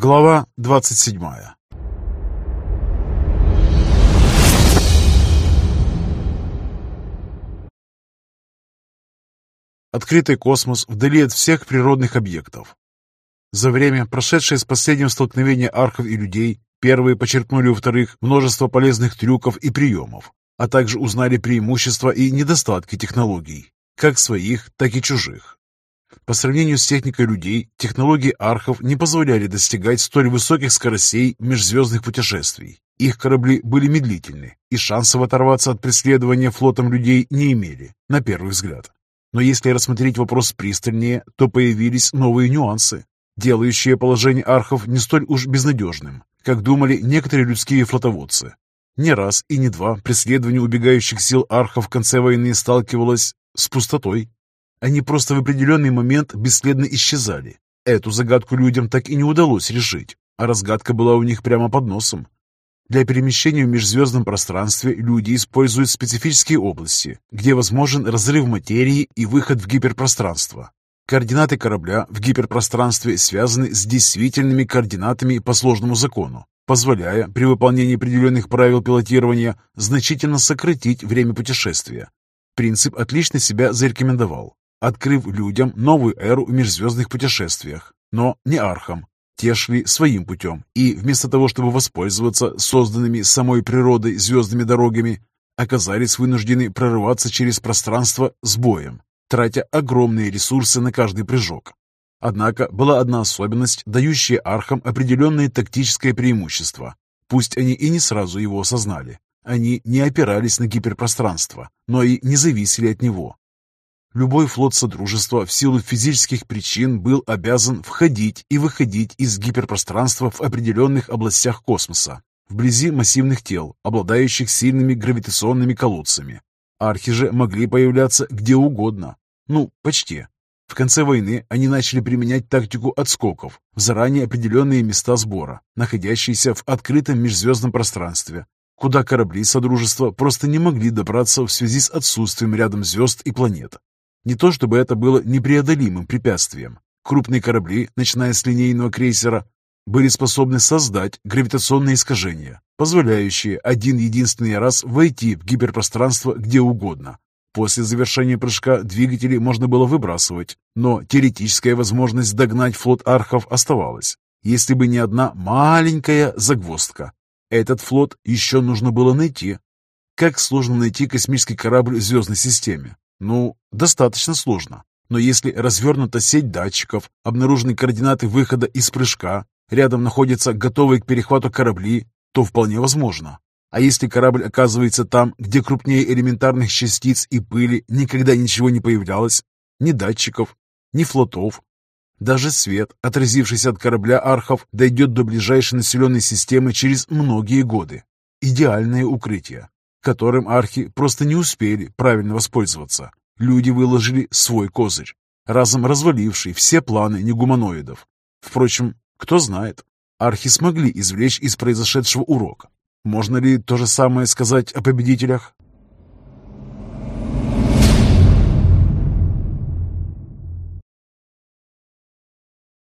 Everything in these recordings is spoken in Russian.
Глава 27 Открытый космос вдали от всех природных объектов. За время, прошедшее с последнего столкновения архов и людей, первые почерпнули у вторых множество полезных трюков и приемов, а также узнали преимущества и недостатки технологий, как своих, так и чужих. По сравнению с техникой людей, технологии архов не позволяли достигать столь высоких скоростей межзвездных путешествий. Их корабли были медлительны, и шансов оторваться от преследования флотом людей не имели, на первый взгляд. Но если рассмотреть вопрос пристальнее, то появились новые нюансы, делающие положение архов не столь уж безнадежным, как думали некоторые людские флотоводцы. Не раз и не два преследование убегающих сил архов в конце войны сталкивалось с пустотой. Они просто в определенный момент бесследно исчезали. Эту загадку людям так и не удалось решить, а разгадка была у них прямо под носом. Для перемещения в межзвездном пространстве люди используют специфические области, где возможен разрыв материи и выход в гиперпространство. Координаты корабля в гиперпространстве связаны с действительными координатами по сложному закону, позволяя при выполнении определенных правил пилотирования значительно сократить время путешествия. Принцип отлично себя зарекомендовал, открыв людям новую эру в межзвездных путешествиях, но не архам, те шли своим путем, и вместо того, чтобы воспользоваться созданными самой природой звездными дорогами, оказались вынуждены прорываться через пространство с боем, тратя огромные ресурсы на каждый прыжок. Однако была одна особенность, дающая архам определенное тактическое преимущество. Пусть они и не сразу его осознали. Они не опирались на гиперпространство, но и не зависели от него. Любой флот Содружества в силу физических причин был обязан входить и выходить из гиперпространства в определенных областях космоса, вблизи массивных тел, обладающих сильными гравитационными колодцами. Архи же могли появляться где угодно. Ну, почти. В конце войны они начали применять тактику отскоков в заранее определенные места сбора, находящиеся в открытом межзвездном пространстве, куда корабли Содружества просто не могли добраться в связи с отсутствием рядом звезд и планет. Не то чтобы это было непреодолимым препятствием. Крупные корабли, начиная с линейного крейсера, были способны создать гравитационные искажения, позволяющие один-единственный раз войти в гиперпространство где угодно. После завершения прыжка двигатели можно было выбрасывать, но теоретическая возможность догнать флот архов оставалась, если бы не одна маленькая загвоздка. Этот флот еще нужно было найти. Как сложно найти космический корабль в звездной системе? Ну, достаточно сложно. Но если развернута сеть датчиков, обнаружены координаты выхода из прыжка, рядом находятся готовые к перехвату корабли, то вполне возможно. А если корабль оказывается там, где крупнее элементарных частиц и пыли никогда ничего не появлялось, ни датчиков, ни флотов, даже свет, отразившийся от корабля архов, дойдет до ближайшей населенной системы через многие годы. Идеальное укрытие которым архи просто не успели правильно воспользоваться. Люди выложили свой козырь, разом разваливший все планы негуманоидов. Впрочем, кто знает, архи смогли извлечь из произошедшего урок. Можно ли то же самое сказать о победителях?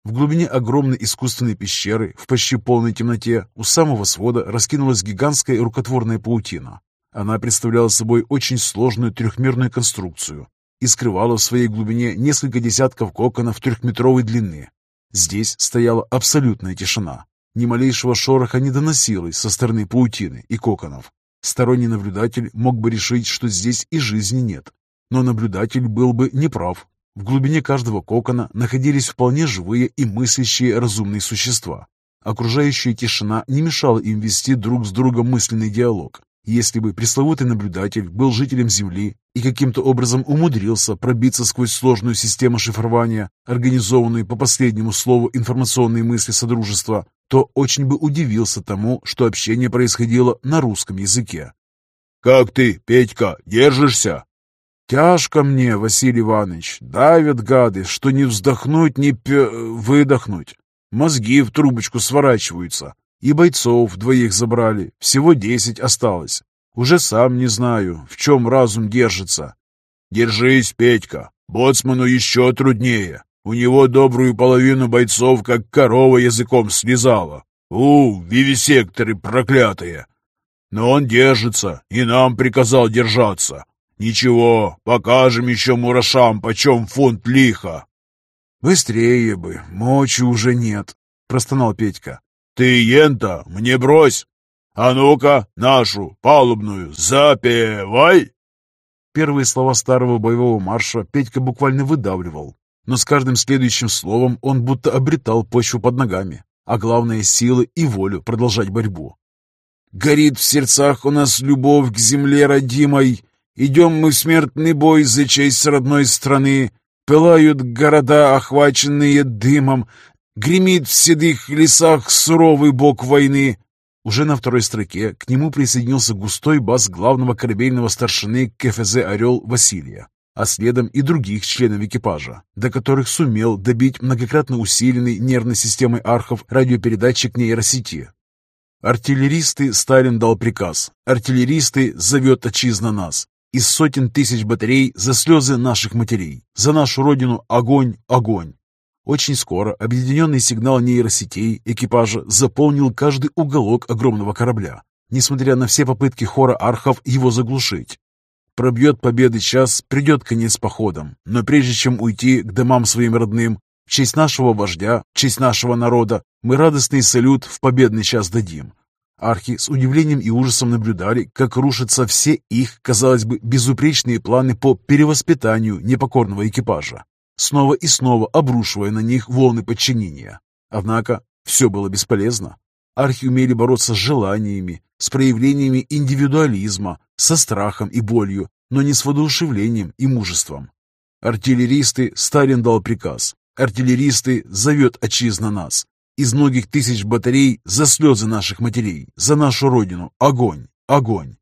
В глубине огромной искусственной пещеры, в почти полной темноте, у самого свода раскинулась гигантская рукотворная паутина. Она представляла собой очень сложную трехмерную конструкцию и скрывала в своей глубине несколько десятков коконов трехметровой длины. Здесь стояла абсолютная тишина. Ни малейшего шороха не доносилось со стороны паутины и коконов. Сторонний наблюдатель мог бы решить, что здесь и жизни нет. Но наблюдатель был бы неправ. В глубине каждого кокона находились вполне живые и мыслящие разумные существа. Окружающая тишина не мешала им вести друг с другом мысленный диалог. Если бы пресловутый наблюдатель был жителем Земли и каким-то образом умудрился пробиться сквозь сложную систему шифрования, организованную по последнему слову информационной мысли Содружества, то очень бы удивился тому, что общение происходило на русском языке. «Как ты, Петька, держишься?» «Тяжко мне, Василий Иванович. Давят гады, что не вздохнуть, не пе... выдохнуть. Мозги в трубочку сворачиваются. И бойцов двоих забрали, всего десять осталось. Уже сам не знаю, в чем разум держится. Держись, Петька, боцману еще труднее. У него добрую половину бойцов, как корова языком слезала. У, вивисекторы проклятые! Но он держится, и нам приказал держаться. Ничего, покажем еще мурашам, почем фунт лиха. Быстрее бы, мочи уже нет, простонал Петька. Ты, Ента, мне брось. А ну-ка, нашу, палубную, запевай. Первые слова старого боевого марша Петька буквально выдавливал, но с каждым следующим словом он будто обретал почву под ногами, а главное — силы и волю продолжать борьбу. «Горит в сердцах у нас любовь к земле родимой, идем мы в смертный бой за честь родной страны, пылают города, охваченные дымом, гремит в седых лесах суровый бог войны». Уже на второй строке к нему присоединился густой бас главного корабельного старшины КФЗ «Орел» Василия а следом и других членов экипажа, до которых сумел добить многократно усиленный нервной системой архов радиопередатчик нейросети. Артиллеристы Сталин дал приказ. Артиллеристы зовет отчизна нас. Из сотен тысяч батарей за слезы наших матерей. За нашу родину огонь, огонь. Очень скоро объединенный сигнал нейросетей экипажа заполнил каждый уголок огромного корабля, несмотря на все попытки хора архов его заглушить. Пробьет победы час, придет конец походам. Но прежде чем уйти к домам своим родным, в честь нашего вождя, в честь нашего народа, мы радостный салют в победный час дадим. Архи с удивлением и ужасом наблюдали, как рушатся все их, казалось бы, безупречные планы по перевоспитанию непокорного экипажа, снова и снова обрушивая на них волны подчинения. Однако все было бесполезно. Архи умели бороться с желаниями, с проявлениями индивидуализма, со страхом и болью, но не с воодушевлением и мужеством. Артиллеристы Сталин дал приказ. Артиллеристы зовет отчизна нас. Из многих тысяч батарей за слезы наших матерей, за нашу родину. Огонь! Огонь!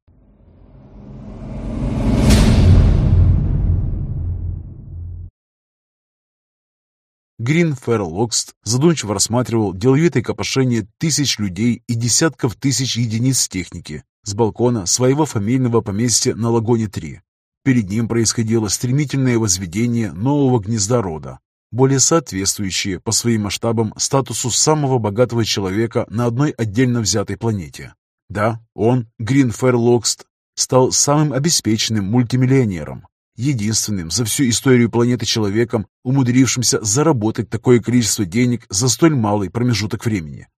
Грин Ферлокст задумчиво рассматривал деловитое копошение тысяч людей и десятков тысяч единиц техники с балкона своего фамильного поместья на Лагоне-3. Перед ним происходило стремительное возведение нового гнезда рода, более соответствующее по своим масштабам статусу самого богатого человека на одной отдельно взятой планете. Да, он, Грин Ферлокст, стал самым обеспеченным мультимиллионером, единственным за всю историю планеты человеком, умудрившимся заработать такое количество денег за столь малый промежуток времени.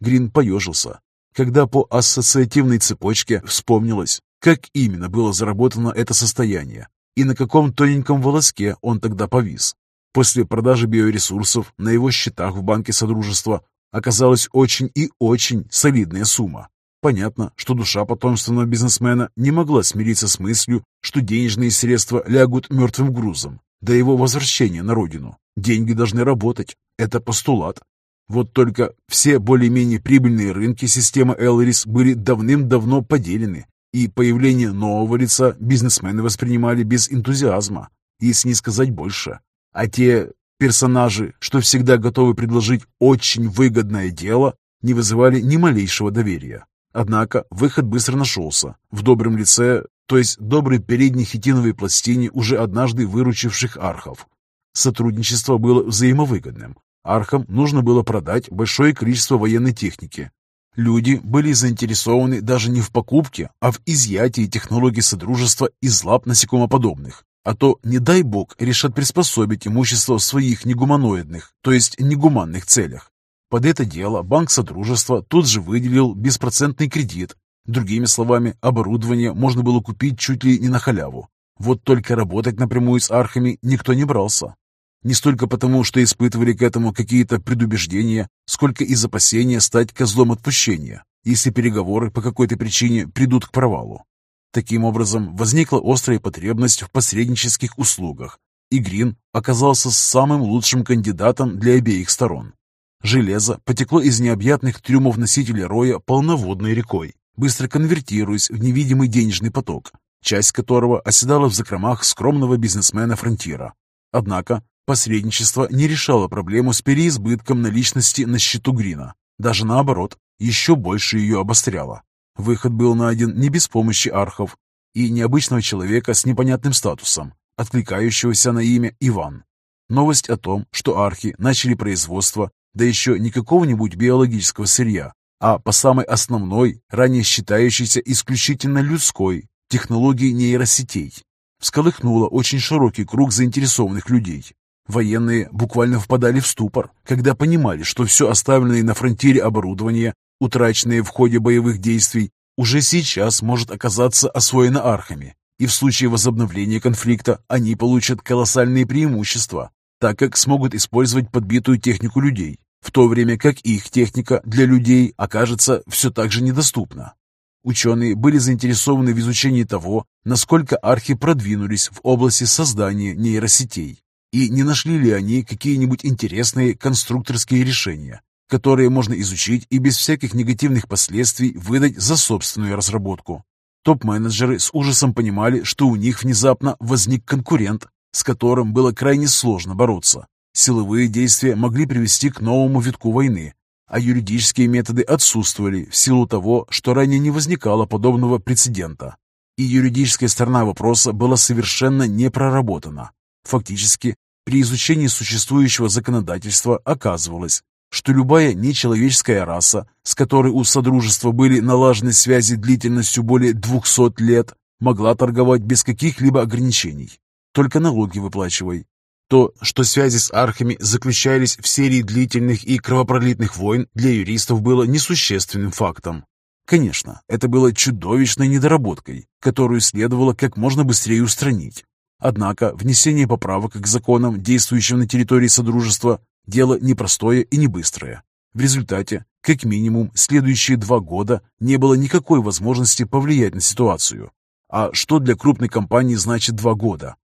Грин поежился, когда по ассоциативной цепочке вспомнилось, как именно было заработано это состояние и на каком тоненьком волоске он тогда повис. После продажи биоресурсов на его счетах в банке Содружества оказалась очень и очень солидная сумма. Понятно, что душа потомственного бизнесмена не могла смириться с мыслью, что денежные средства лягут мертвым грузом до его возвращения на родину. Деньги должны работать. Это постулат. Вот только все более-менее прибыльные рынки системы Элрис были давным-давно поделены, и появление нового лица бизнесмены воспринимали без энтузиазма, если не сказать больше. А те персонажи, что всегда готовы предложить очень выгодное дело, не вызывали ни малейшего доверия. Однако выход быстро нашелся. В добром лице, то есть доброй передней хитиновой пластине уже однажды выручивших архов. Сотрудничество было взаимовыгодным. Архам нужно было продать большое количество военной техники. Люди были заинтересованы даже не в покупке, а в изъятии технологий Содружества из лап насекомоподобных. А то, не дай бог, решат приспособить имущество в своих негуманоидных, то есть негуманных целях. Под это дело Банк Содружества тут же выделил беспроцентный кредит. Другими словами, оборудование можно было купить чуть ли не на халяву. Вот только работать напрямую с архами никто не брался. Не столько потому, что испытывали к этому какие-то предубеждения, сколько из опасения стать козлом отпущения, если переговоры по какой-то причине придут к провалу. Таким образом, возникла острая потребность в посреднических услугах, и Грин оказался самым лучшим кандидатом для обеих сторон. Железо потекло из необъятных трюмов носителя роя полноводной рекой, быстро конвертируясь в невидимый денежный поток, часть которого оседала в закромах скромного бизнесмена Фронтира. Однако посредничество не решало проблему с переизбытком наличности на счету Грина. Даже наоборот, еще больше ее обостряло. Выход был найден не без помощи архов и необычного человека с непонятным статусом, откликающегося на имя Иван. Новость о том, что архи начали производство, да еще не какого-нибудь биологического сырья, а по самой основной, ранее считающейся исключительно людской, технологии нейросетей, всколыхнула очень широкий круг заинтересованных людей. Военные буквально впадали в ступор, когда понимали, что все оставленное на фронтире оборудование, утраченное в ходе боевых действий, уже сейчас может оказаться освоено архами, и в случае возобновления конфликта они получат колоссальные преимущества, так как смогут использовать подбитую технику людей, в то время как их техника для людей окажется все так же недоступна. Ученые были заинтересованы в изучении того, насколько архи продвинулись в области создания нейросетей, и не нашли ли они какие-нибудь интересные конструкторские решения, которые можно изучить и без всяких негативных последствий выдать за собственную разработку. Топ-менеджеры с ужасом понимали, что у них внезапно возник конкурент, с которым было крайне сложно бороться. Силовые действия могли привести к новому витку войны, а юридические методы отсутствовали в силу того, что ранее не возникало подобного прецедента. И юридическая сторона вопроса была совершенно не проработана. Фактически, при изучении существующего законодательства оказывалось, что любая нечеловеческая раса, с которой у Содружества были налажены связи длительностью более 200 лет, могла торговать без каких-либо ограничений. Только налоги выплачивай. То, что связи с архами заключались в серии длительных и кровопролитных войн, для юристов было несущественным фактом. Конечно, это было чудовищной недоработкой, которую следовало как можно быстрее устранить. Однако внесение поправок к законам, действующим на территории Содружества, Дело непростое и не быстрое. В результате, как минимум, следующие два года не было никакой возможности повлиять на ситуацию. А что для крупной компании значит два года?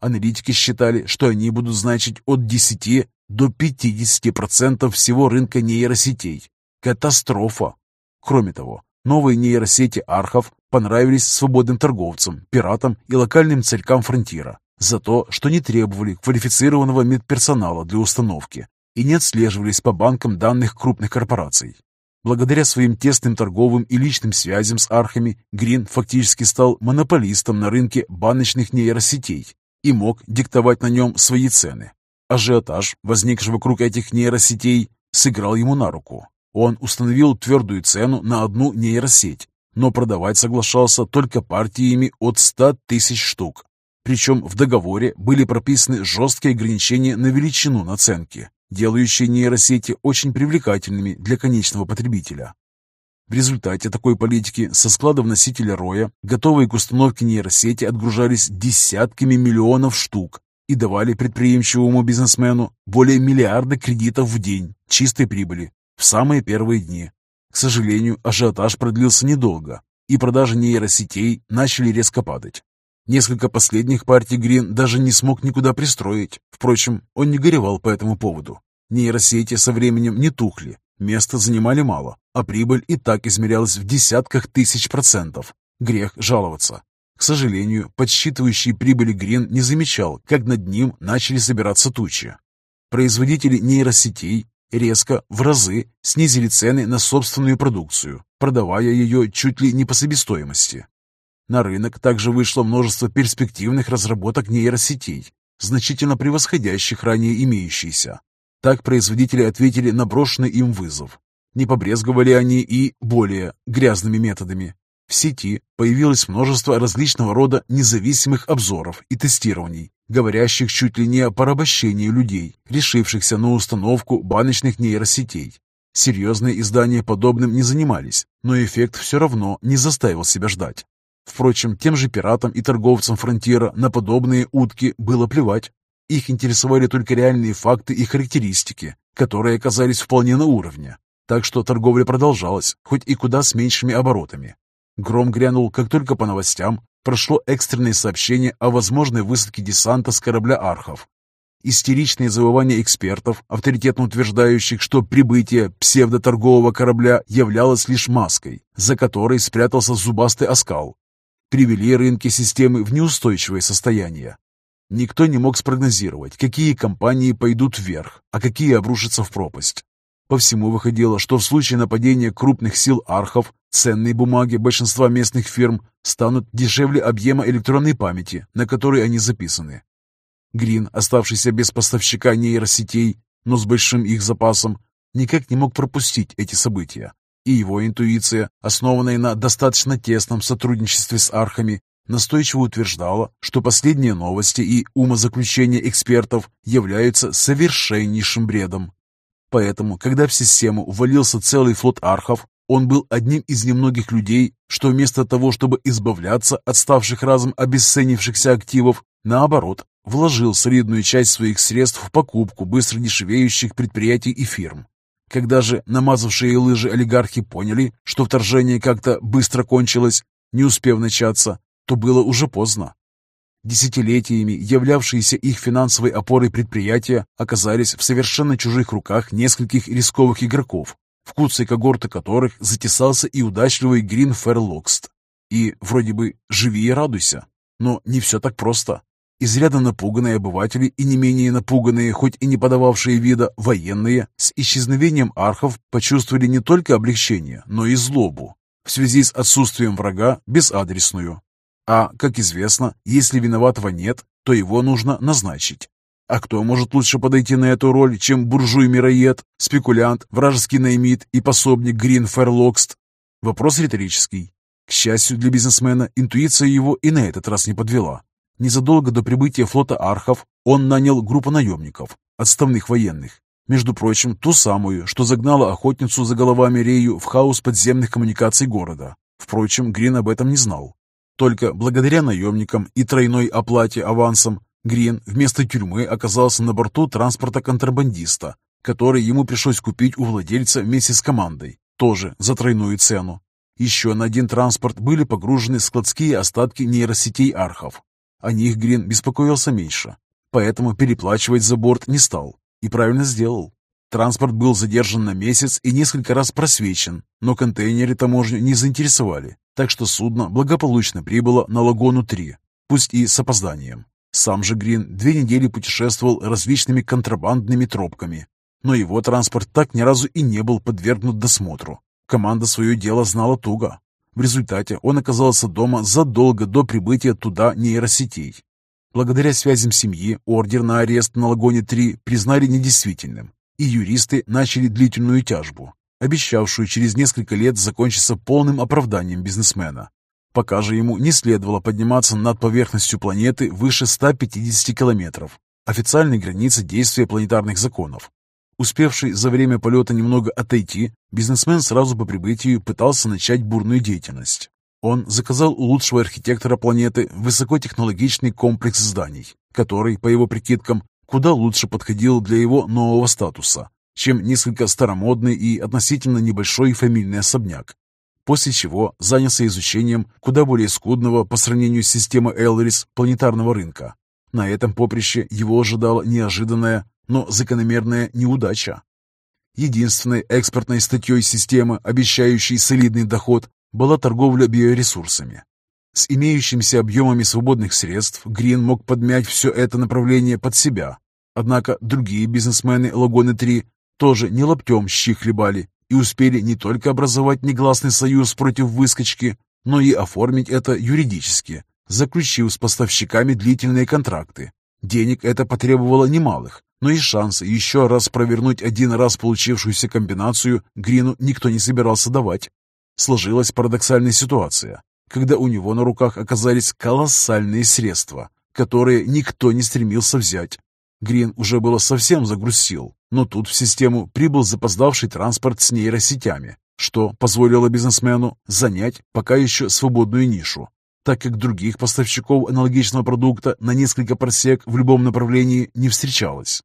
Аналитики считали, что они будут значить от 10 до 50% всего рынка нейросетей. Катастрофа! Кроме того, новые нейросети архов понравились свободным торговцам, пиратам и локальным царькам фронтира за то, что не требовали квалифицированного медперсонала для установки и не отслеживались по банкам данных крупных корпораций. Благодаря своим тесным торговым и личным связям с архами, Грин фактически стал монополистом на рынке баночных нейросетей и мог диктовать на нем свои цены. Ажиотаж, возникший вокруг этих нейросетей, сыграл ему на руку. Он установил твердую цену на одну нейросеть, но продавать соглашался только партиями от 100 тысяч штук, причем в договоре были прописаны жесткие ограничения на величину наценки, делающие нейросети очень привлекательными для конечного потребителя. В результате такой политики со складов носителя роя готовые к установке нейросети отгружались десятками миллионов штук и давали предприимчивому бизнесмену более миллиарда кредитов в день чистой прибыли в самые первые дни. К сожалению, ажиотаж продлился недолго, и продажи нейросетей начали резко падать. Несколько последних партий Грин даже не смог никуда пристроить. Впрочем, он не горевал по этому поводу. Нейросети со временем не тухли, места занимали мало, а прибыль и так измерялась в десятках тысяч процентов. Грех жаловаться. К сожалению, подсчитывающий прибыли Грин не замечал, как над ним начали собираться тучи. Производители нейросетей резко, в разы, снизили цены на собственную продукцию, продавая ее чуть ли не по себестоимости. На рынок также вышло множество перспективных разработок нейросетей, значительно превосходящих ранее имеющиеся. Так производители ответили на брошенный им вызов. Не побрезговали они и более грязными методами. В сети появилось множество различного рода независимых обзоров и тестирований, говорящих чуть ли не о порабощении людей, решившихся на установку баночных нейросетей. Серьезные издания подобным не занимались, но эффект все равно не заставил себя ждать. Впрочем, тем же пиратам и торговцам фронтира на подобные утки было плевать. Их интересовали только реальные факты и характеристики, которые оказались вполне на уровне. Так что торговля продолжалась, хоть и куда с меньшими оборотами. Гром грянул, как только по новостям прошло экстренное сообщение о возможной высадке десанта с корабля «Архов». Истеричные завывания экспертов, авторитетно утверждающих, что прибытие псевдоторгового корабля являлось лишь маской, за которой спрятался зубастый оскал, привели рынки системы в неустойчивое состояние. Никто не мог спрогнозировать, какие компании пойдут вверх, а какие обрушатся в пропасть. По всему выходило, что в случае нападения крупных сил архов ценные бумаги большинства местных фирм станут дешевле объема электронной памяти, на которой они записаны. Грин, оставшийся без поставщика нейросетей, но с большим их запасом, никак не мог пропустить эти события. И его интуиция, основанная на достаточно тесном сотрудничестве с архами, настойчиво утверждала, что последние новости и умозаключения экспертов являются совершеннейшим бредом. Поэтому, когда в систему ввалился целый флот архов, он был одним из немногих людей, что вместо того, чтобы избавляться от ставших разом обесценившихся активов, наоборот, вложил солидную часть своих средств в покупку быстро дешевеющих предприятий и фирм. Когда же намазавшие лыжи олигархи поняли, что вторжение как-то быстро кончилось, не успев начаться, то было уже поздно. Десятилетиями являвшиеся их финансовой опорой предприятия оказались в совершенно чужих руках нескольких рисковых игроков, в куцей когорты которых затесался и удачливый Грин Ферлокст. И вроде бы живи и радуйся, но не все так просто. Изрядно напуганные обыватели и не менее напуганные, хоть и не подававшие вида, военные, с исчезновением архов почувствовали не только облегчение, но и злобу в связи с отсутствием врага безадресную. А, как известно, если виноватого нет, то его нужно назначить. А кто может лучше подойти на эту роль, чем буржуй-мироед, спекулянт, вражеский наймит и пособник Грин Ферлокст? Вопрос риторический. К счастью для бизнесмена, интуиция его и на этот раз не подвела. Незадолго до прибытия флота архов он нанял группу наемников, отставных военных. Между прочим, ту самую, что загнала охотницу за головами Рею в хаос подземных коммуникаций города. Впрочем, Грин об этом не знал. Только благодаря наемникам и тройной оплате авансом Грин вместо тюрьмы оказался на борту транспорта контрабандиста, который ему пришлось купить у владельца вместе с командой, тоже за тройную цену. Еще на один транспорт были погружены складские остатки нейросетей архов. О них Грин беспокоился меньше, поэтому переплачивать за борт не стал. И правильно сделал. Транспорт был задержан на месяц и несколько раз просвечен, но контейнеры таможню не заинтересовали, так что судно благополучно прибыло на Лагону-3, пусть и с опозданием. Сам же Грин две недели путешествовал различными контрабандными тропками, но его транспорт так ни разу и не был подвергнут досмотру. Команда свое дело знала туго. В результате он оказался дома задолго до прибытия туда нейросетей. Благодаря связям семьи ордер на арест на Лагоне-3 признали недействительным, и юристы начали длительную тяжбу, обещавшую через несколько лет закончиться полным оправданием бизнесмена. Пока же ему не следовало подниматься над поверхностью планеты выше 150 километров, официальной границы действия планетарных законов. Успевший за время полета немного отойти, бизнесмен сразу по прибытию пытался начать бурную деятельность. Он заказал у лучшего архитектора планеты высокотехнологичный комплекс зданий, который, по его прикидкам, куда лучше подходил для его нового статуса, чем несколько старомодный и относительно небольшой фамильный особняк. После чего занялся изучением куда более скудного по сравнению с системой Элрис планетарного рынка. На этом поприще его ожидала неожиданная, но закономерная неудача. Единственной экспортной статьей системы, обещающей солидный доход, была торговля биоресурсами. С имеющимися объемами свободных средств Грин мог подмять все это направление под себя. Однако другие бизнесмены Лагоны-3 тоже не лоптем щи хлебали и успели не только образовать негласный союз против выскочки, но и оформить это юридически, заключив с поставщиками длительные контракты. Денег это потребовало немалых, но и шанса еще раз провернуть один раз получившуюся комбинацию Грину никто не собирался давать. Сложилась парадоксальная ситуация, когда у него на руках оказались колоссальные средства, которые никто не стремился взять. Грин уже было совсем загрузил, но тут в систему прибыл запоздавший транспорт с нейросетями, что позволило бизнесмену занять пока еще свободную нишу, так как других поставщиков аналогичного продукта на несколько просек в любом направлении не встречалось.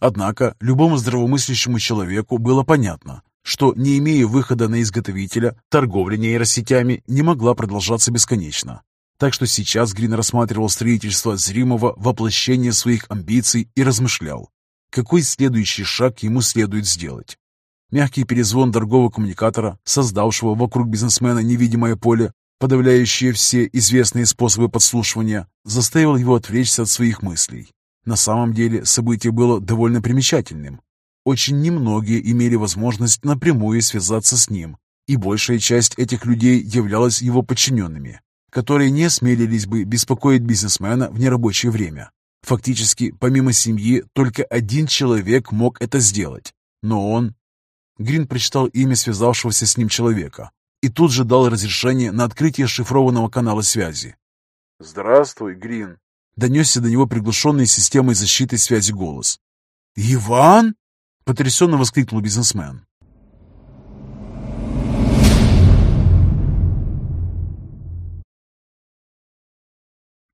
Однако любому здравомыслящему человеку было понятно, что, не имея выхода на изготовителя, торговля нейросетями не могла продолжаться бесконечно. Так что сейчас Грин рассматривал строительство зримого воплощения своих амбиций и размышлял, какой следующий шаг ему следует сделать. Мягкий перезвон дорогого коммуникатора, создавшего вокруг бизнесмена невидимое поле, подавляющее все известные способы подслушивания, заставил его отвлечься от своих мыслей. На самом деле событие было довольно примечательным. Очень немногие имели возможность напрямую связаться с ним, и большая часть этих людей являлась его подчиненными которые не осмелились бы беспокоить бизнесмена в нерабочее время. Фактически, помимо семьи, только один человек мог это сделать. Но он... Грин прочитал имя связавшегося с ним человека и тут же дал разрешение на открытие шифрованного канала связи. «Здравствуй, Грин», — донесся до него приглушенный системой защиты связи голос. «Иван?» — потрясенно воскликнул бизнесмен.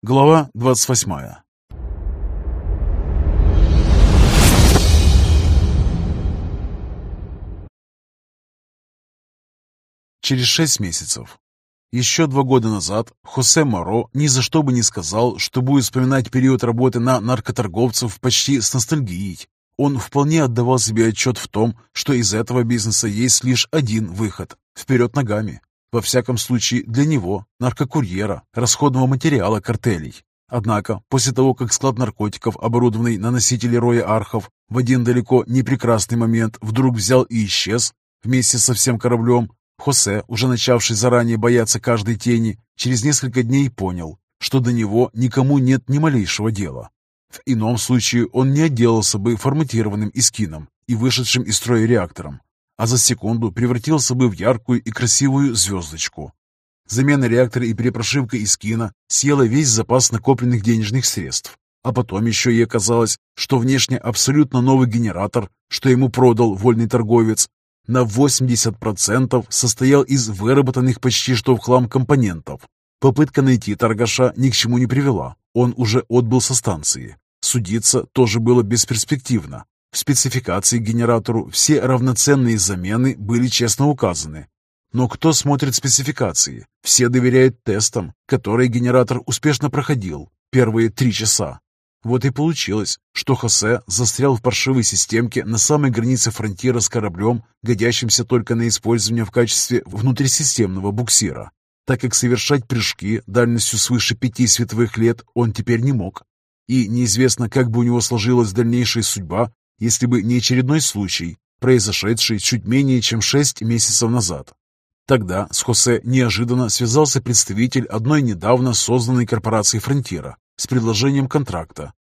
Глава двадцать восьмая Через шесть месяцев. Еще два года назад Хосе Моро ни за что бы не сказал, что будет вспоминать период работы на наркоторговцев почти с ностальгией. Он вполне отдавал себе отчет в том, что из этого бизнеса есть лишь один выход – вперед ногами. Во всяком случае, для него, наркокурьера, расходного материала картелей. Однако, после того, как склад наркотиков, оборудованный на носителе роя архов, в один далеко не прекрасный момент вдруг взял и исчез, вместе со всем кораблем, Хосе, уже начавший заранее бояться каждой тени, через несколько дней понял, что до него никому нет ни малейшего дела. В ином случае он не отделался бы форматированным искином и вышедшим из строя реактором, а за секунду превратился бы в яркую и красивую звездочку. Замена реактора и перепрошивка искина съела весь запас накопленных денежных средств. А потом еще и оказалось, что внешне абсолютно новый генератор, что ему продал вольный торговец, на 80% состоял из выработанных почти что в хлам компонентов. Попытка найти торгаша ни к чему не привела, он уже отбыл со станции. Судиться тоже было бесперспективно. В спецификации генератору все равноценные замены были честно указаны. Но кто смотрит спецификации? Все доверяют тестам, которые генератор успешно проходил первые три часа. Вот и получилось, что Хосе застрял в паршивой системке на самой границе фронтира с кораблем, годящимся только на использование в качестве внутрисистемного буксира, так как совершать прыжки дальностью свыше пяти световых лет он теперь не мог. И неизвестно, как бы у него сложилась дальнейшая судьба, если бы не очередной случай, произошедший чуть менее чем шесть месяцев назад. Тогда с Хосе неожиданно связался представитель одной недавно созданной корпорации «Фронтира», с предложением контракта.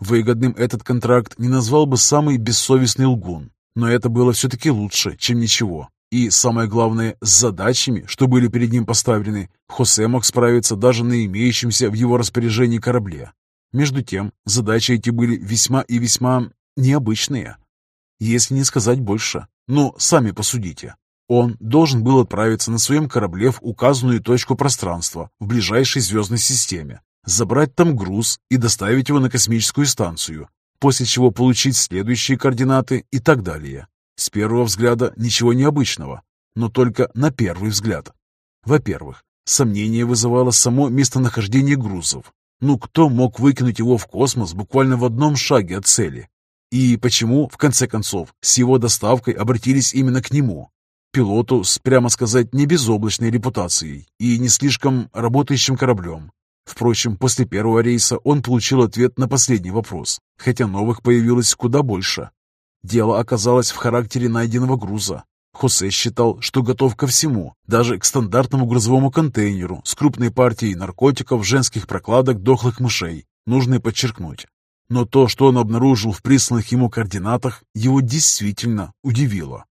Выгодным этот контракт не назвал бы самый бессовестный лгун, но это было все-таки лучше, чем ничего. И самое главное, с задачами, что были перед ним поставлены, Хосе мог справиться даже на имеющемся в его распоряжении корабле. Между тем, задачи эти были весьма и весьма необычные. Если не сказать больше. Но сами посудите. Он должен был отправиться на своем корабле в указанную точку пространства в ближайшей звездной системе, забрать там груз и доставить его на космическую станцию, после чего получить следующие координаты и так далее. С первого взгляда ничего необычного, но только на первый взгляд. Во-первых, сомнение вызывало само местонахождение грузов. Ну кто мог выкинуть его в космос буквально в одном шаге от цели? И почему, в конце концов, с его доставкой обратились именно к нему? Пилоту с, прямо сказать, не безоблачной репутацией и не слишком работающим кораблем. Впрочем, после первого рейса он получил ответ на последний вопрос, хотя новых появилось куда больше. Дело оказалось в характере найденного груза. Хосе считал, что готов ко всему, даже к стандартному грузовому контейнеру с крупной партией наркотиков, женских прокладок, дохлых мышей, нужно подчеркнуть. Но то, что он обнаружил в присланных ему координатах, его действительно удивило.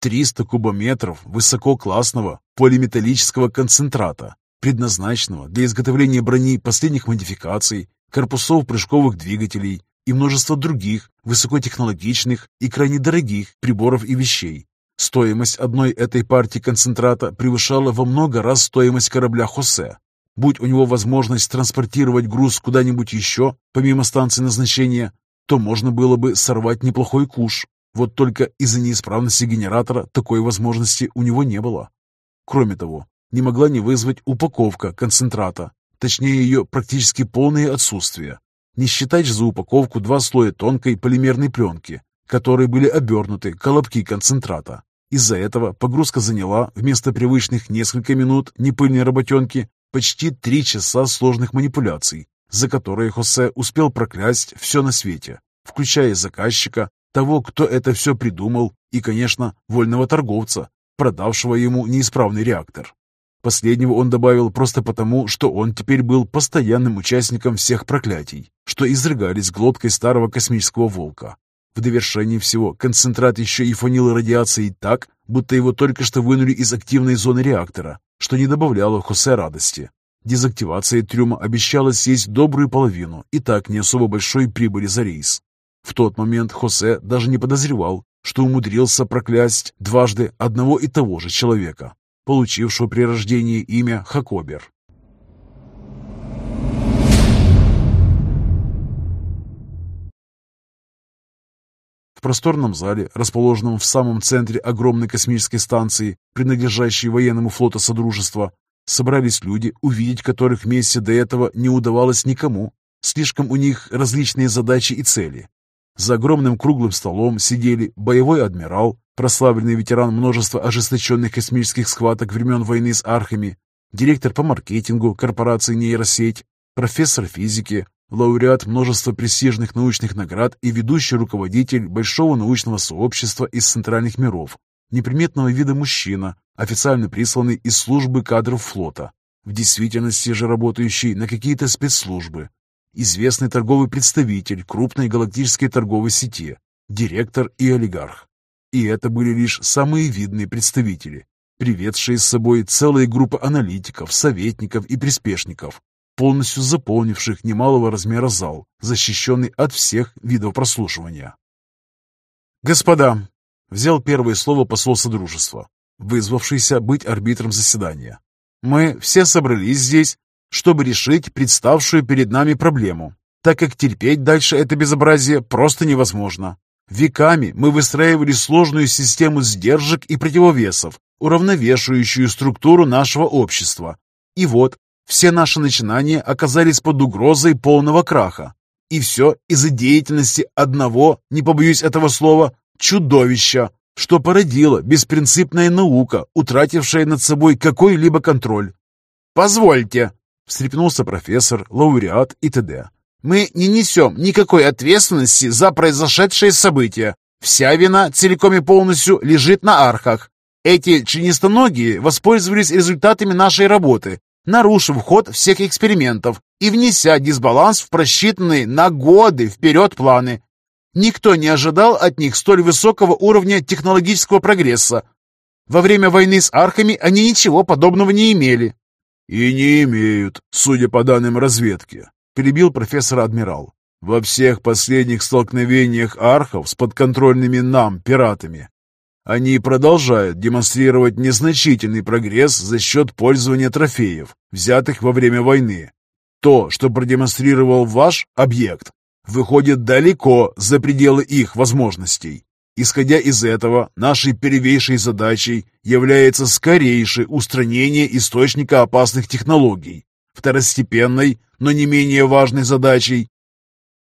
300 кубометров высококлассного полиметаллического концентрата, предназначенного для изготовления брони последних модификаций, корпусов прыжковых двигателей и множество других высокотехнологичных и крайне дорогих приборов и вещей. Стоимость одной этой партии концентрата превышала во много раз стоимость корабля «Хосе». Будь у него возможность транспортировать груз куда-нибудь еще, помимо станции назначения, то можно было бы сорвать неплохой куш. Вот только из-за неисправности генератора такой возможности у него не было. Кроме того, не могла не вызвать упаковка концентрата, точнее ее практически полное отсутствие. Не считать же за упаковку два слоя тонкой полимерной пленки, которые были обернуты колобки концентрата. Из-за этого погрузка заняла вместо привычных несколько минут непыльной работенки почти три часа сложных манипуляций, за которые Хосе успел проклясть все на свете, включая заказчика, того, кто это все придумал, и, конечно, вольного торговца, продавшего ему неисправный реактор. Последнего он добавил просто потому, что он теперь был постоянным участником всех проклятий, что изрыгались глоткой старого космического волка. В довершении всего концентрат еще и фонил радиацией так, будто его только что вынули из активной зоны реактора, что не добавляло Хосе радости. Дезактивация трюма обещала съесть добрую половину и так не особо большой прибыли за рейс. В тот момент Хосе даже не подозревал, что умудрился проклясть дважды одного и того же человека получившего при рождении имя Хакобер. Просторном зале, расположенном в самом центре огромной космической станции, принадлежащей военному флоту Содружества, собрались люди, увидеть которых вместе до этого не удавалось никому. Слишком у них различные задачи и цели. За огромным круглым столом сидели боевой адмирал, прославленный ветеран множества ожесточенных космических схваток времен войны с архами, директор по маркетингу корпорации «Нейросеть», профессор физики, лауреат множества престижных научных наград и ведущий руководитель большого научного сообщества из центральных миров, неприметного вида мужчина, официально присланный из службы кадров флота, в действительности же работающий на какие-то спецслужбы, известный торговый представитель крупной галактической торговой сети, директор и олигарх. И это были лишь самые видные представители, приведшие с собой целая группа аналитиков, советников и приспешников, полностью заполнивших немалого размера зал, защищенный от всех видов прослушивания. «Господа!» — взял первое слово посол Содружества, вызвавшийся быть арбитром заседания. «Мы все собрались здесь, чтобы решить представшую перед нами проблему, так как терпеть дальше это безобразие просто невозможно. Веками мы выстраивали сложную систему сдержек и противовесов, уравновешивающую структуру нашего общества. И вот, все наши начинания оказались под угрозой полного краха. И все из-за деятельности одного, не побоюсь этого слова, чудовища, что породила беспринципная наука, утратившая над собой какой-либо контроль. «Позвольте», — встрепенулся профессор, лауреат и т.д. Мы не несем никакой ответственности за произошедшие события. Вся вина целиком и полностью лежит на архах. Эти членистоногие воспользовались результатами нашей работы, нарушив ход всех экспериментов и внеся дисбаланс в просчитанные на годы вперед планы. Никто не ожидал от них столь высокого уровня технологического прогресса. Во время войны с архами они ничего подобного не имели. И не имеют, судя по данным разведки перебил профессор адмирал. Во всех последних столкновениях архов с подконтрольными нам пиратами они продолжают демонстрировать незначительный прогресс за счет пользования трофеев, взятых во время войны. То, что продемонстрировал ваш объект, выходит далеко за пределы их возможностей. Исходя из этого, нашей первейшей задачей является скорейшее устранение источника опасных технологий, Второстепенной, но не менее важной задачей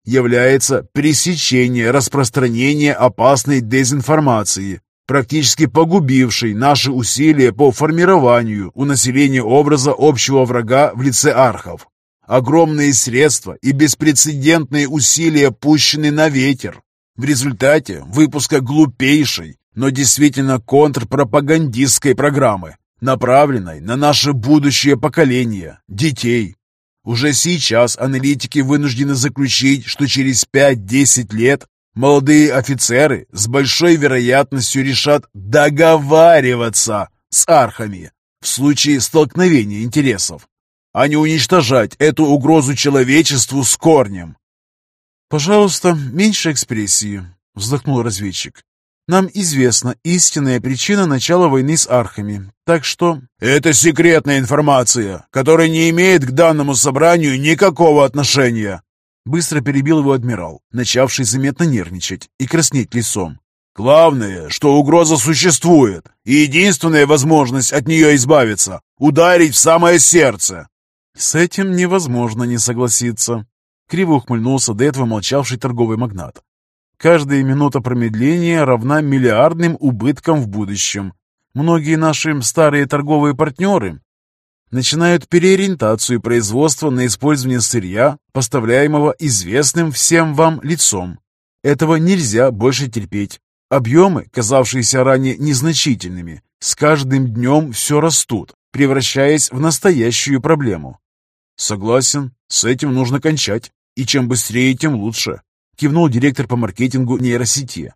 является пресечение распространения опасной дезинформации, практически погубившей наши усилия по формированию у населения образа общего врага в лице архов. Огромные средства и беспрецедентные усилия пущены на ветер. В результате выпуска глупейшей, но действительно контрпропагандистской программы, направленной на наше будущее поколение, детей. Уже сейчас аналитики вынуждены заключить, что через 5-10 лет молодые офицеры с большой вероятностью решат договариваться с архами в случае столкновения интересов, а не уничтожать эту угрозу человечеству с корнем. «Пожалуйста, меньше экспрессии», — вздохнул разведчик. Нам известна истинная причина начала войны с архами, так что...» «Это секретная информация, которая не имеет к данному собранию никакого отношения!» Быстро перебил его адмирал, начавший заметно нервничать и краснеть лицом. «Главное, что угроза существует, и единственная возможность от нее избавиться — ударить в самое сердце!» «С этим невозможно не согласиться», — криво ухмыльнулся до этого молчавший торговый магнат. Каждая минута промедления равна миллиардным убыткам в будущем. Многие наши старые торговые партнеры начинают переориентацию производства на использование сырья, поставляемого известным всем вам лицом. Этого нельзя больше терпеть. Объемы, казавшиеся ранее незначительными, с каждым днем все растут, превращаясь в настоящую проблему. «Согласен, с этим нужно кончать, и чем быстрее, тем лучше», кивнул директор по маркетингу нейросети.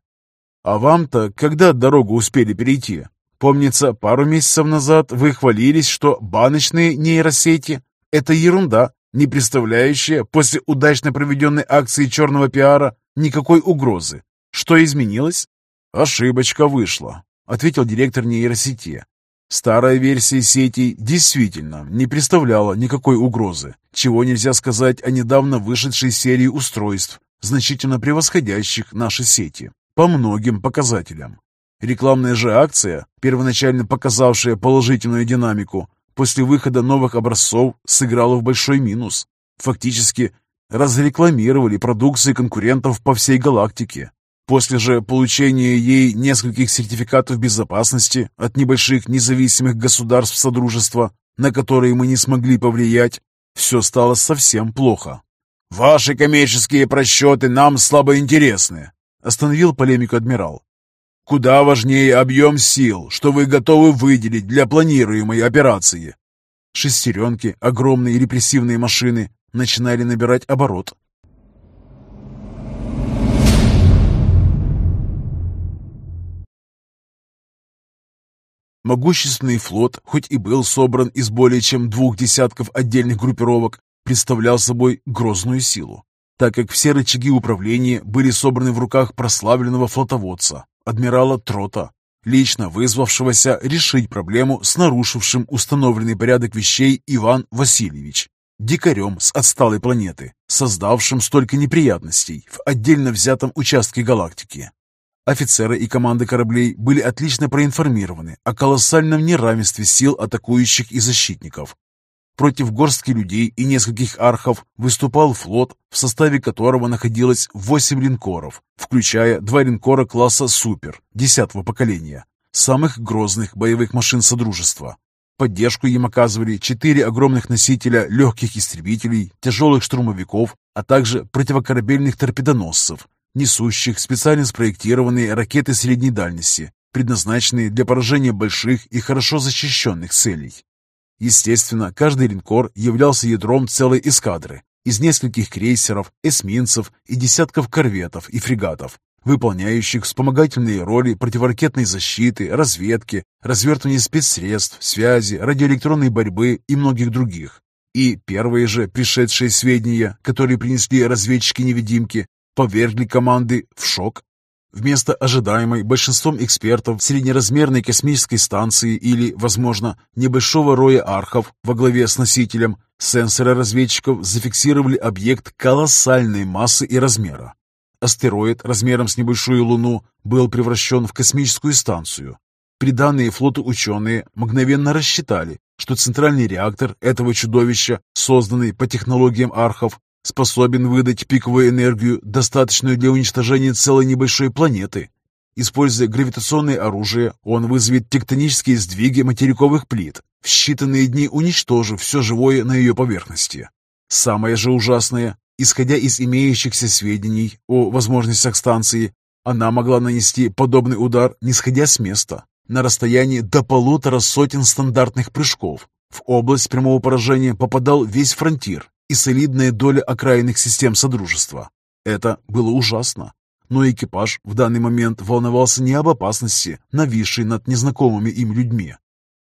«А вам-то когда дорогу успели перейти? Помнится, пару месяцев назад вы хвалились, что баночные нейросети – это ерунда, не представляющая после удачно проведенной акции черного пиара никакой угрозы. Что изменилось?» «Ошибочка вышла», — ответил директор нейросети. Старая версия сети действительно не представляла никакой угрозы, чего нельзя сказать о недавно вышедшей серии устройств, значительно превосходящих наши сети по многим показателям. Рекламная же акция, первоначально показавшая положительную динамику, после выхода новых образцов сыграла в большой минус. Фактически разрекламировали продукции конкурентов по всей галактике, После же получения ей нескольких сертификатов безопасности от небольших независимых государств Содружества, на которые мы не смогли повлиять, все стало совсем плохо. «Ваши коммерческие просчеты нам слабо интересны», — остановил полемику адмирал. «Куда важнее объем сил, что вы готовы выделить для планируемой операции». Шестеренки, огромные репрессивные машины, начинали набирать оборот. Могущественный флот, хоть и был собран из более чем двух десятков отдельных группировок, представлял собой грозную силу, так как все рычаги управления были собраны в руках прославленного флотоводца, адмирала Трота, лично вызвавшегося решить проблему с нарушившим установленный порядок вещей Иван Васильевич, дикарем с отсталой планеты, создавшим столько неприятностей в отдельно взятом участке галактики. Офицеры и команды кораблей были отлично проинформированы о колоссальном неравенстве сил атакующих и защитников. Против горстки людей и нескольких архов выступал флот, в составе которого находилось 8 линкоров, включая два линкора класса «Супер» 10 поколения, самых грозных боевых машин Содружества. Поддержку им оказывали четыре огромных носителя легких истребителей, тяжелых штурмовиков, а также противокорабельных торпедоносцев, несущих специально спроектированные ракеты средней дальности, предназначенные для поражения больших и хорошо защищенных целей. Естественно, каждый линкор являлся ядром целой эскадры из нескольких крейсеров, эсминцев и десятков корветов и фрегатов, выполняющих вспомогательные роли противоракетной защиты, разведки, развертывания спецсредств, связи, радиоэлектронной борьбы и многих других. И первые же пришедшие сведения, которые принесли разведчики-невидимки, повергли команды в шок. Вместо ожидаемой большинством экспертов среднеразмерной космической станции или, возможно, небольшого роя архов во главе с носителем, сенсоры разведчиков зафиксировали объект колоссальной массы и размера. Астероид размером с небольшую Луну был превращен в космическую станцию. Приданные флоту ученые мгновенно рассчитали, что центральный реактор этого чудовища, созданный по технологиям архов, способен выдать пиковую энергию, достаточную для уничтожения целой небольшой планеты. Используя гравитационное оружие, он вызовет тектонические сдвиги материковых плит, в считанные дни уничтожив все живое на ее поверхности. Самое же ужасное, исходя из имеющихся сведений о возможностях станции, она могла нанести подобный удар, не сходя с места, на расстоянии до полутора сотен стандартных прыжков. В область прямого поражения попадал весь фронтир, и солидная доля окраинных систем Содружества. Это было ужасно. Но экипаж в данный момент волновался не об опасности, нависшей над незнакомыми им людьми,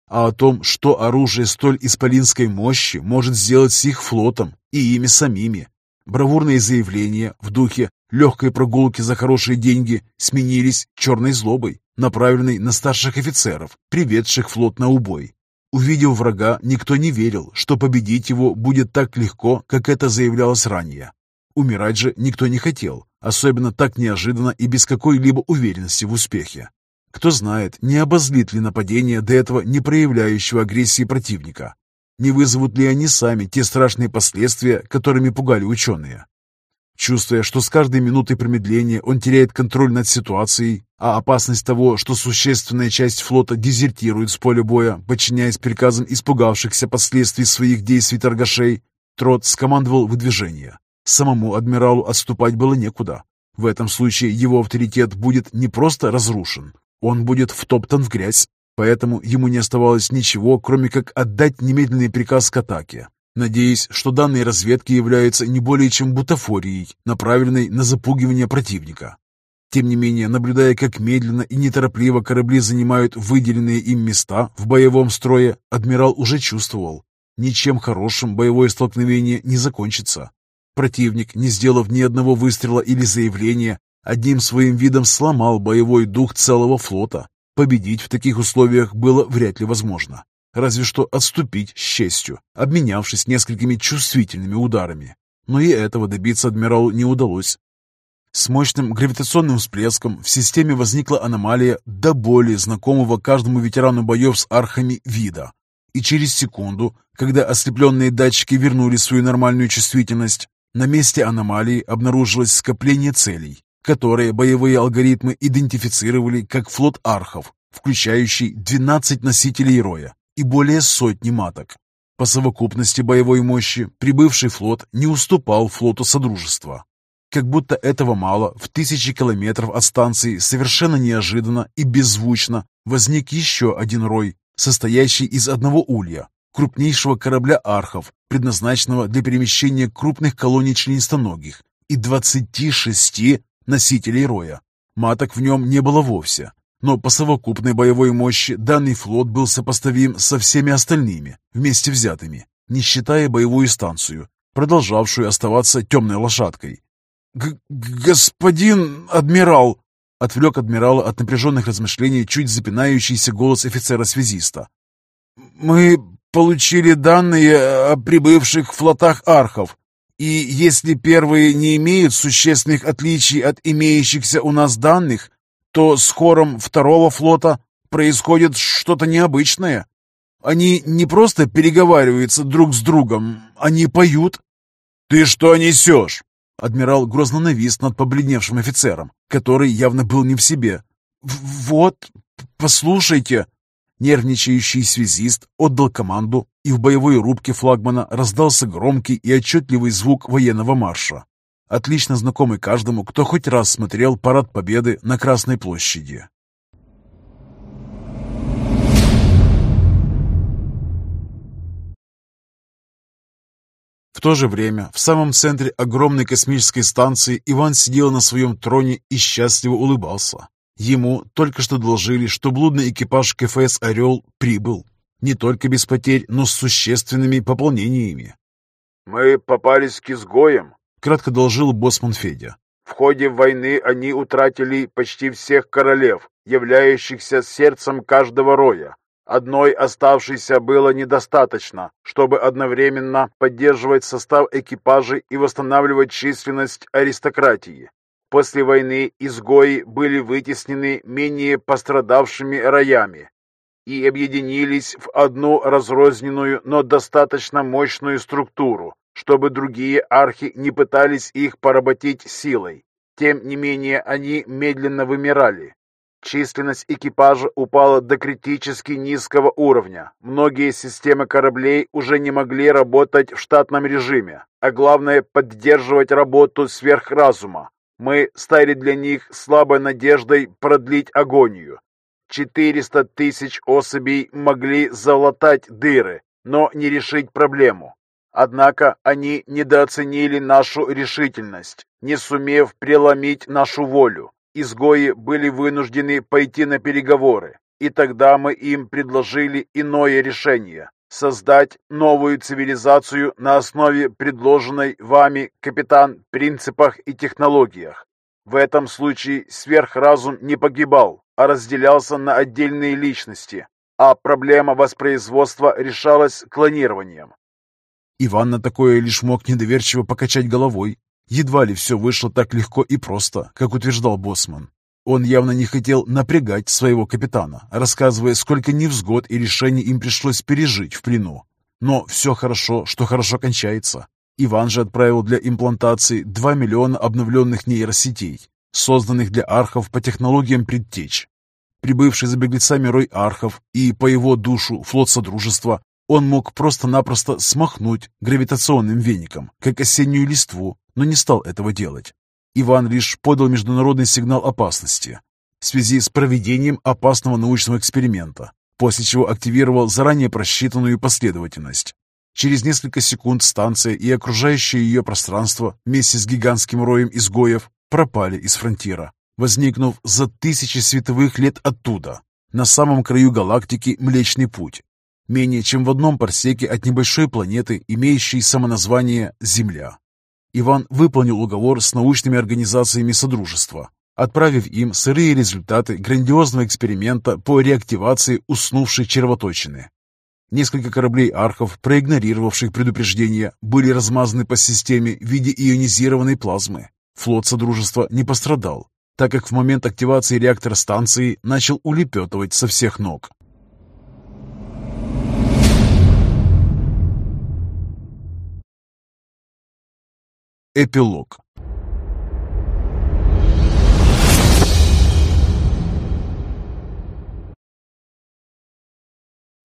а о том, что оружие столь исполинской мощи может сделать с их флотом и ими самими. Бравурные заявления в духе легкой прогулки за хорошие деньги сменились черной злобой, направленной на старших офицеров, приведших флот на убой. Увидев врага, никто не верил, что победить его будет так легко, как это заявлялось ранее. Умирать же никто не хотел, особенно так неожиданно и без какой-либо уверенности в успехе. Кто знает, не обозлит ли нападение до этого не проявляющего агрессии противника? Не вызовут ли они сами те страшные последствия, которыми пугали ученые? Чувствуя, что с каждой минутой промедления он теряет контроль над ситуацией, а опасность того, что существенная часть флота дезертирует с поля боя, подчиняясь приказам испугавшихся последствий своих действий торгашей, Трот скомандовал выдвижение. Самому адмиралу отступать было некуда. В этом случае его авторитет будет не просто разрушен, он будет втоптан в грязь. Поэтому ему не оставалось ничего, кроме как отдать немедленный приказ к атаке, надеясь, что данные разведки являются не более чем бутафорией, направленной на запугивание противника. Тем не менее, наблюдая, как медленно и неторопливо корабли занимают выделенные им места в боевом строе, адмирал уже чувствовал, ничем хорошим боевое столкновение не закончится. Противник, не сделав ни одного выстрела или заявления, одним своим видом сломал боевой дух целого флота. Победить в таких условиях было вряд ли возможно. Разве что отступить с честью, обменявшись несколькими чувствительными ударами. Но и этого добиться адмиралу не удалось. С мощным гравитационным всплеском в системе возникла аномалия до более знакомого каждому ветерану боев с архами вида. И через секунду, когда ослепленные датчики вернули свою нормальную чувствительность, на месте аномалии обнаружилось скопление целей, которые боевые алгоритмы идентифицировали как флот архов, включающий 12 носителей роя и более сотни маток. По совокупности боевой мощи прибывший флот не уступал флоту Содружества. Как будто этого мало, в тысячи километров от станции совершенно неожиданно и беззвучно возник еще один рой, состоящий из одного улья, крупнейшего корабля архов, предназначенного для перемещения крупных колоний членистоногих, и 26 носителей роя. Маток в нем не было вовсе, но по совокупной боевой мощи данный флот был сопоставим со всеми остальными, вместе взятыми, не считая боевую станцию, продолжавшую оставаться темной лошадкой, «Господин адмирал!» — отвлек адмирала от напряженных размышлений чуть запинающийся голос офицера-связиста. «Мы получили данные о прибывших флотах архов, и если первые не имеют существенных отличий от имеющихся у нас данных, то с хором второго флота происходит что-то необычное. Они не просто переговариваются друг с другом, они поют». «Ты что несешь?» Адмирал грозно навис над побледневшим офицером, который явно был не в себе. «Вот, послушайте!» Нервничающий связист отдал команду, и в боевой рубке флагмана раздался громкий и отчетливый звук военного марша. Отлично знакомый каждому, кто хоть раз смотрел парад Победы на Красной площади. В то же время в самом центре огромной космической станции Иван сидел на своем троне и счастливо улыбался. Ему только что доложили, что блудный экипаж КФС «Орел» прибыл. Не только без потерь, но с существенными пополнениями. «Мы попались к изгоям», — кратко доложил боссман Федя. «В ходе войны они утратили почти всех королев, являющихся сердцем каждого роя. Одной оставшейся было недостаточно, чтобы одновременно поддерживать состав экипажей и восстанавливать численность аристократии. После войны изгои были вытеснены менее пострадавшими роями и объединились в одну разрозненную, но достаточно мощную структуру, чтобы другие архи не пытались их поработить силой. Тем не менее, они медленно вымирали, Численность экипажа упала до критически низкого уровня. Многие системы кораблей уже не могли работать в штатном режиме, а главное поддерживать работу сверхразума. Мы стали для них слабой надеждой продлить агонию. 400 тысяч особей могли залатать дыры, но не решить проблему. Однако они недооценили нашу решительность, не сумев преломить нашу волю изгои были вынуждены пойти на переговоры, и тогда мы им предложили иное решение – создать новую цивилизацию на основе предложенной вами, капитан, принципах и технологиях. В этом случае сверхразум не погибал, а разделялся на отдельные личности, а проблема воспроизводства решалась клонированием. Иван на такое лишь мог недоверчиво покачать головой, Едва ли все вышло так легко и просто, как утверждал Босман. Он явно не хотел напрягать своего капитана, рассказывая, сколько невзгод и решений им пришлось пережить в плену. Но все хорошо, что хорошо кончается. Иван же отправил для имплантации 2 миллиона обновленных нейросетей, созданных для архов по технологиям предтеч. Прибывший за беглецами рой архов и по его душу флот Содружества, он мог просто-напросто смахнуть гравитационным веником, как осеннюю листву, но не стал этого делать. Иван лишь подал международный сигнал опасности в связи с проведением опасного научного эксперимента. после чего активировал заранее просчитанную последовательность. Через несколько секунд станция и окружающее ее пространство вместе с гигантским роем изгоев пропали из фронтира, возникнув за тысячи световых лет оттуда. На самом краю галактики Млечный Путь. Менее чем в одном парсеке от небольшой планеты, имеющей самоназвание Земля. Иван выполнил уговор с научными организациями Содружества, отправив им сырые результаты грандиозного эксперимента по реактивации уснувшей червоточины. Несколько кораблей архов, проигнорировавших предупреждения, были размазаны по системе в виде ионизированной плазмы. Флот Содружества не пострадал, так как в момент активации реактора станции начал улепетывать со всех ног. Эпилог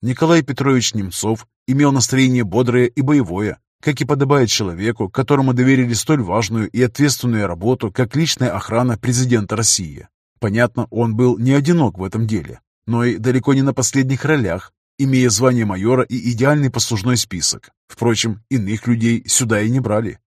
Николай Петрович Немцов имел настроение бодрое и боевое, как и подобает человеку, которому доверили столь важную и ответственную работу, как личная охрана президента России. Понятно, он был не одинок в этом деле, но и далеко не на последних ролях, имея звание майора и идеальный послужной список. Впрочем, иных людей сюда и не брали.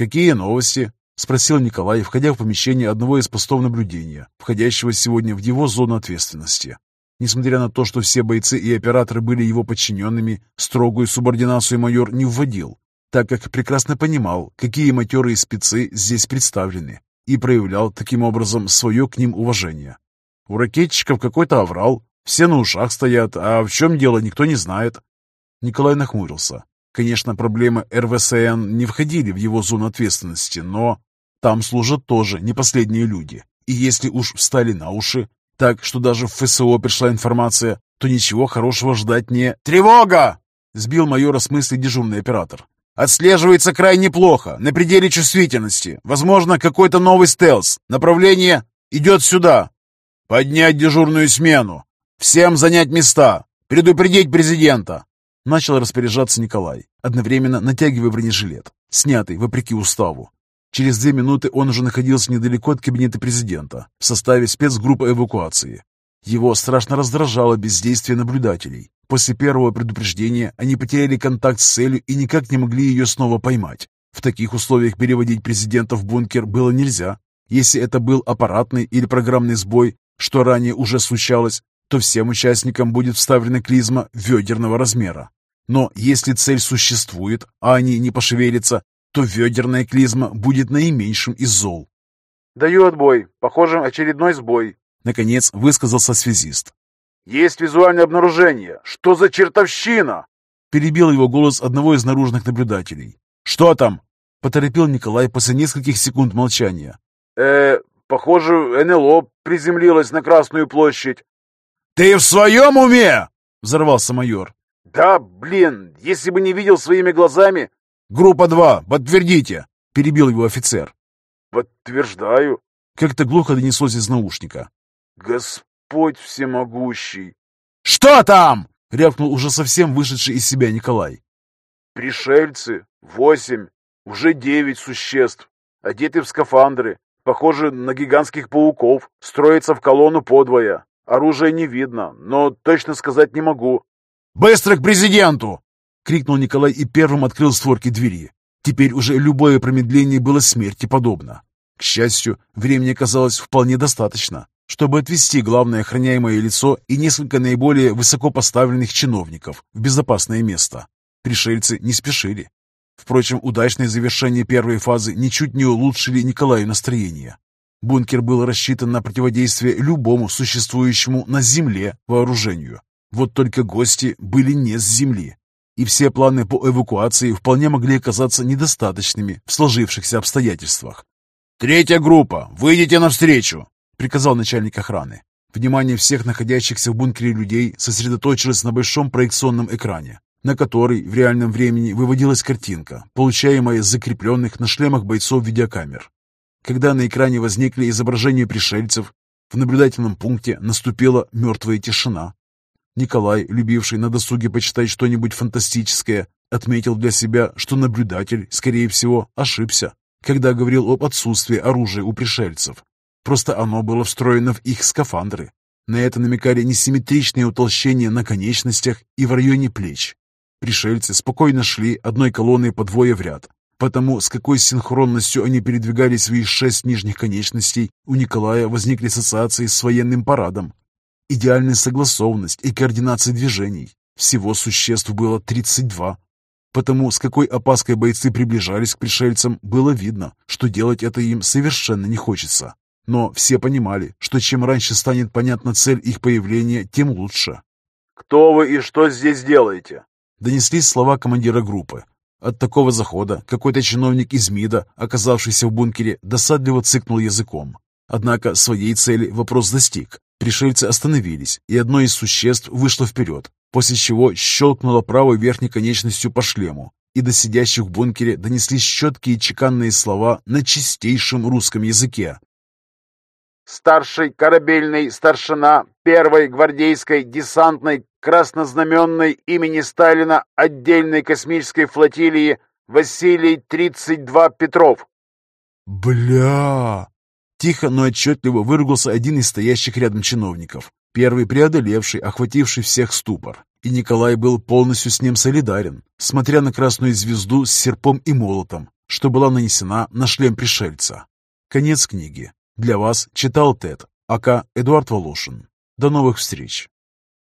«Какие новости?» — спросил Николай, входя в помещение одного из постов наблюдения, входящего сегодня в его зону ответственности. Несмотря на то, что все бойцы и операторы были его подчиненными, строгую субординацию майор не вводил, так как прекрасно понимал, какие матерые спецы здесь представлены, и проявлял таким образом свое к ним уважение. У ракетчиков какой-то аврал, все на ушах стоят, а в чем дело никто не знает. Николай нахмурился. Конечно, проблемы РВСН не входили в его зону ответственности, но там служат тоже не последние люди. И если уж встали на уши, так что даже в ФСО пришла информация, то ничего хорошего ждать не... «Тревога!» — сбил майора с мысли дежурный оператор. «Отслеживается крайне плохо, на пределе чувствительности. Возможно, какой-то новый стелс. Направление идет сюда. Поднять дежурную смену. Всем занять места. Предупредить президента!» Начал распоряжаться Николай, одновременно натягивая бронежилет, снятый вопреки уставу. Через две минуты он уже находился недалеко от кабинета президента в составе спецгруппы эвакуации. Его страшно раздражало бездействие наблюдателей. После первого предупреждения они потеряли контакт с целью и никак не могли ее снова поймать. В таких условиях переводить президента в бункер было нельзя. Если это был аппаратный или программный сбой, что ранее уже случалось, то всем участникам будет вставлена клизма ведерного размера. Но если цель существует, а они не пошевелятся, то ведерная клизма будет наименьшим из зол. «Даю отбой. Похоже, очередной сбой», — наконец высказался связист. «Есть визуальное обнаружение. Что за чертовщина?» Перебил его голос одного из наружных наблюдателей. «Что там?» — поторопил Николай после нескольких секунд молчания. «Э, похоже, НЛО приземлилось на Красную площадь». «Ты в своем уме?» — взорвался майор. «Да, блин, если бы не видел своими глазами, «Группа 2, подтвердите!» — перебил его офицер. «Подтверждаю!» — как-то глухо донеслось из наушника. «Господь всемогущий!» «Что там?» — рявкнул уже совсем вышедший из себя Николай. «Пришельцы. Восемь. Уже девять существ. Одеты в скафандры. Похожи на гигантских пауков. Строятся в колонну подвое. Оружия не видно, но точно сказать не могу». «Быстро к президенту!» — крикнул Николай и первым открыл створки двери. Теперь уже любое промедление было смерти подобно. К счастью, времени оказалось вполне достаточно, чтобы отвести главное охраняемое лицо и несколько наиболее высокопоставленных чиновников в безопасное место. Пришельцы не спешили. Впрочем, удачное завершение первой фазы ничуть не улучшили Николаю настроение. Бункер был рассчитан на противодействие любому существующему на Земле вооружению. Вот только гости были не с Земли и все планы по эвакуации вполне могли оказаться недостаточными в сложившихся обстоятельствах. «Третья группа, выйдите навстречу!» — приказал начальник охраны. Внимание всех находящихся в бункере людей сосредоточилось на большом проекционном экране, на который в реальном времени выводилась картинка, получаемая из закрепленных на шлемах бойцов видеокамер. Когда на экране возникли изображения пришельцев, в наблюдательном пункте наступила мертвая тишина. Николай, любивший на досуге почитать что-нибудь фантастическое, отметил для себя, что наблюдатель, скорее всего, ошибся, когда говорил об отсутствии оружия у пришельцев. Просто оно было встроено в их скафандры. На это намекали несимметричные утолщения на конечностях и в районе плеч. Пришельцы спокойно шли одной колонной по двое в ряд. Потому, с какой синхронностью они передвигали свои шесть нижних конечностей, у Николая возникли ассоциации с военным парадом. Идеальная согласованность и координация движений. Всего существ было 32. Потому, с какой опаской бойцы приближались к пришельцам, было видно, что делать это им совершенно не хочется. Но все понимали, что чем раньше станет понятна цель их появления, тем лучше. «Кто вы и что здесь делаете?» Донеслись слова командира группы. От такого захода какой-то чиновник из МИДа, оказавшийся в бункере, досадливо цыкнул языком. Однако своей цели вопрос достиг. Пришельцы остановились, и одно из существ вышло вперед, после чего щелкнуло правой верхней конечностью по шлему, и до сидящих в бункере донеслись четкие чеканные слова на чистейшем русском языке. «Старший корабельный старшина первой гвардейской десантной краснознаменной имени Сталина отдельной космической флотилии Василий 32 Петров». «Бля!» Тихо, но отчетливо выругался один из стоящих рядом чиновников. Первый преодолевший, охвативший всех ступор. И Николай был полностью с ним солидарен, смотря на красную звезду с серпом и молотом, что была нанесена на шлем пришельца. Конец книги. Для вас читал Тед, ака Эдуард Волошин. До новых встреч!